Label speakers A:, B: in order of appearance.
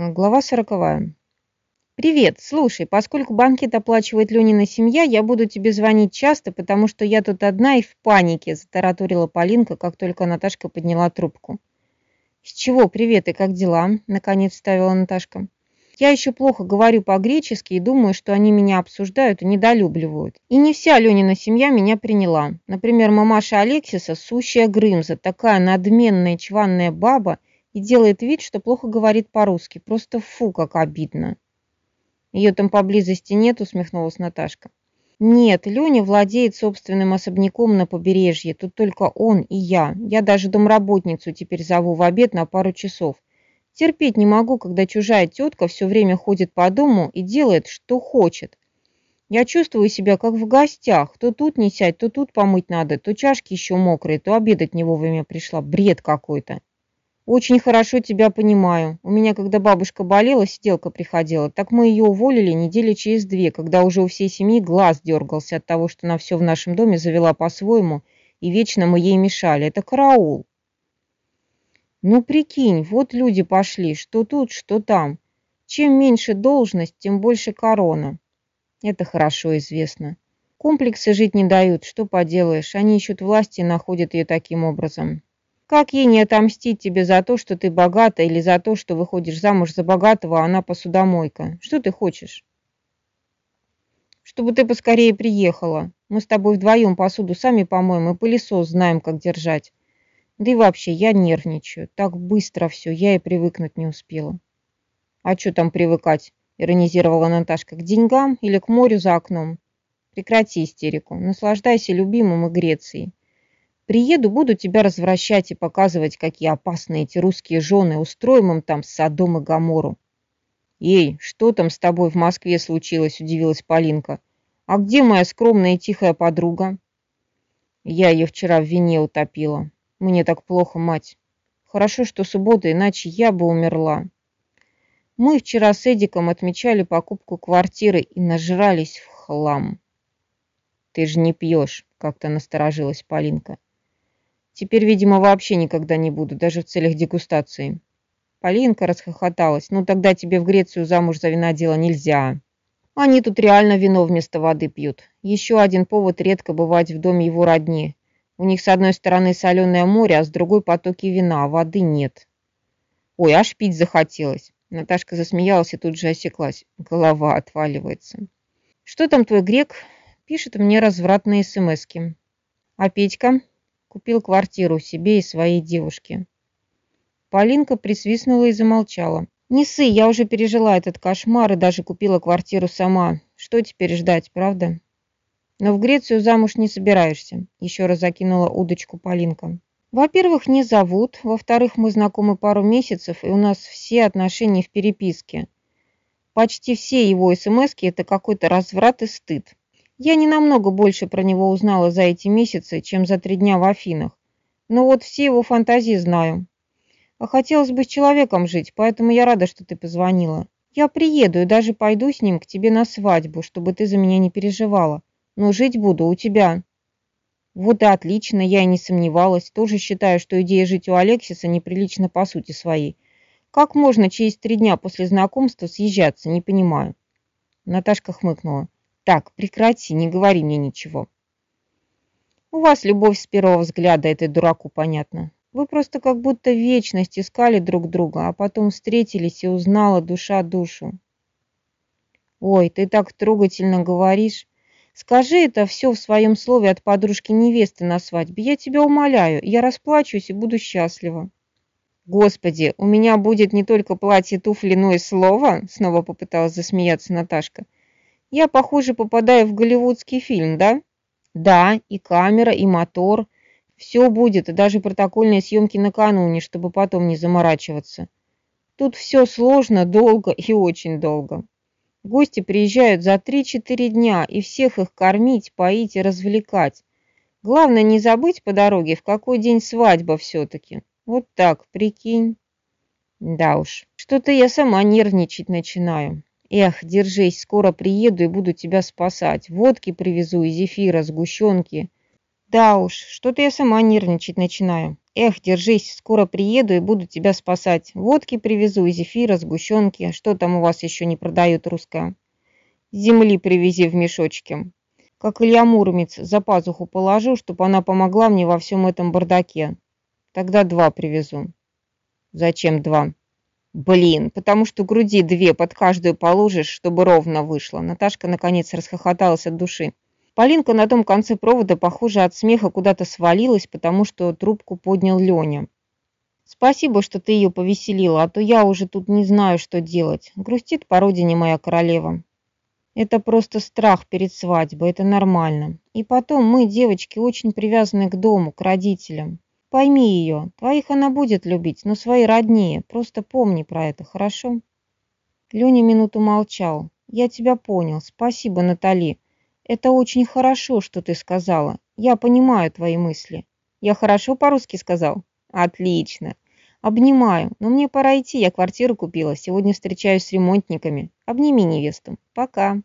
A: Глава сороковая. «Привет, слушай, поскольку банкет оплачивает Ленина семья, я буду тебе звонить часто, потому что я тут одна и в панике», затараторила Полинка, как только Наташка подняла трубку. «С чего привет и как дела?» – наконец ставила Наташка. «Я еще плохо говорю по-гречески и думаю, что они меня обсуждают и недолюбливают. И не вся Ленина семья меня приняла. Например, мамаша Алексиса – сущая Грымза, такая надменная чванная баба – и делает вид, что плохо говорит по-русски. Просто фу, как обидно. Ее там поблизости нет, усмехнулась Наташка. Нет, Леня владеет собственным особняком на побережье. Тут только он и я. Я даже домработницу теперь зову в обед на пару часов. Терпеть не могу, когда чужая тетка все время ходит по дому и делает, что хочет. Я чувствую себя как в гостях. То тут не сядь, то тут помыть надо, то чашки еще мокрые, то обедать не вовремя пришла. Бред какой-то. Очень хорошо тебя понимаю. У меня, когда бабушка болела, сиделка приходила, так мы ее уволили недели через две, когда уже у всей семьи глаз дергался от того, что она все в нашем доме завела по-своему, и вечно мы ей мешали. Это караул. Ну, прикинь, вот люди пошли, что тут, что там. Чем меньше должность, тем больше корона. Это хорошо известно. Комплексы жить не дают, что поделаешь, они ищут власти и находят ее таким образом. Как ей не отомстить тебе за то, что ты богата, или за то, что выходишь замуж за богатого, а она посудомойка? Что ты хочешь? Чтобы ты поскорее приехала. Мы с тобой вдвоем посуду сами помоем и пылесос знаем, как держать. Да и вообще, я нервничаю. Так быстро все, я и привыкнуть не успела. А что там привыкать? Иронизировала Наташка. К деньгам или к морю за окном? Прекрати истерику. Наслаждайся любимым и Грецией. Приеду, буду тебя развращать и показывать, какие опасные эти русские жены, устроим им там Содом и Гамору. Эй, что там с тобой в Москве случилось, удивилась Полинка. А где моя скромная и тихая подруга? Я ее вчера в вине утопила. Мне так плохо, мать. Хорошо, что суббота, иначе я бы умерла. Мы вчера с Эдиком отмечали покупку квартиры и нажрались в хлам. Ты же не пьешь, как-то насторожилась Полинка. Теперь, видимо, вообще никогда не буду, даже в целях дегустации. Полинка расхохоталась. Ну, тогда тебе в Грецию замуж за винодела нельзя. Они тут реально вино вместо воды пьют. Еще один повод редко бывать в доме его родни. У них с одной стороны соленое море, а с другой потоки вина, а воды нет. Ой, аж пить захотелось. Наташка засмеялась и тут же осеклась. Голова отваливается. Что там твой грек? Пишет мне развратные смски. А Петька? Купил квартиру себе и своей девушке. Полинка присвистнула и замолчала. «Не ссы, я уже пережила этот кошмар и даже купила квартиру сама. Что теперь ждать, правда?» «Но в Грецию замуж не собираешься», – еще раз закинула удочку Полинка. «Во-первых, не зовут. Во-вторых, мы знакомы пару месяцев, и у нас все отношения в переписке. Почти все его смски – это какой-то разврат и стыд. Я не намного больше про него узнала за эти месяцы, чем за три дня в Афинах. Но вот все его фантазии знаю. А хотелось бы с человеком жить, поэтому я рада, что ты позвонила. Я приеду и даже пойду с ним к тебе на свадьбу, чтобы ты за меня не переживала. Но жить буду у тебя. Вот и отлично, я и не сомневалась. Тоже считаю, что идея жить у Алексиса неприлична по сути своей. Как можно через три дня после знакомства съезжаться, не понимаю. Наташка хмыкнула. Так, прекрати, не говори мне ничего. У вас любовь с первого взгляда, это дураку понятно. Вы просто как будто вечность искали друг друга, а потом встретились и узнала душа душу. Ой, ты так трогательно говоришь. Скажи это все в своем слове от подружки невесты на свадьбе. Я тебя умоляю, я расплачусь и буду счастлива. Господи, у меня будет не только платье, туфли, но и слово, снова попыталась засмеяться Наташка. Я, похоже, попадаю в голливудский фильм, да? Да, и камера, и мотор. Все будет, и даже протокольные съемки накануне, чтобы потом не заморачиваться. Тут все сложно, долго и очень долго. Гости приезжают за 3-4 дня, и всех их кормить, поить и развлекать. Главное не забыть по дороге, в какой день свадьба все-таки. Вот так, прикинь. Да уж, что-то я сама нервничать начинаю. Эх, держись, скоро приеду и буду тебя спасать. Водки привезу и зефира, сгущенки. Да уж, что-то я сама нервничать начинаю. Эх, держись, скоро приеду и буду тебя спасать. Водки привезу и зефира, сгущенки. Что там у вас еще не продают русское? Земли привези в мешочке. Как Илья Муромец за пазуху положу, чтобы она помогла мне во всем этом бардаке. Тогда два привезу. Зачем два? Блин, потому что груди две под каждую положишь, чтобы ровно вышло. Наташка наконец расхохоталась от души. Полинка на том конце провода, похоже, от смеха куда-то свалилась, потому что трубку поднял Леня. Спасибо, что ты ее повеселила, а то я уже тут не знаю, что делать. Грустит по родине моя королева. Это просто страх перед свадьбой, это нормально. И потом мы, девочки, очень привязаны к дому, к родителям. Пойми ее, твоих она будет любить, но свои роднее. Просто помни про это, хорошо? Леня минуту молчал. Я тебя понял. Спасибо, Натали. Это очень хорошо, что ты сказала. Я понимаю твои мысли. Я хорошо по-русски сказал? Отлично. Обнимаю. Но мне пора идти, я квартиру купила. Сегодня встречаюсь с ремонтниками. Обними невесту. Пока.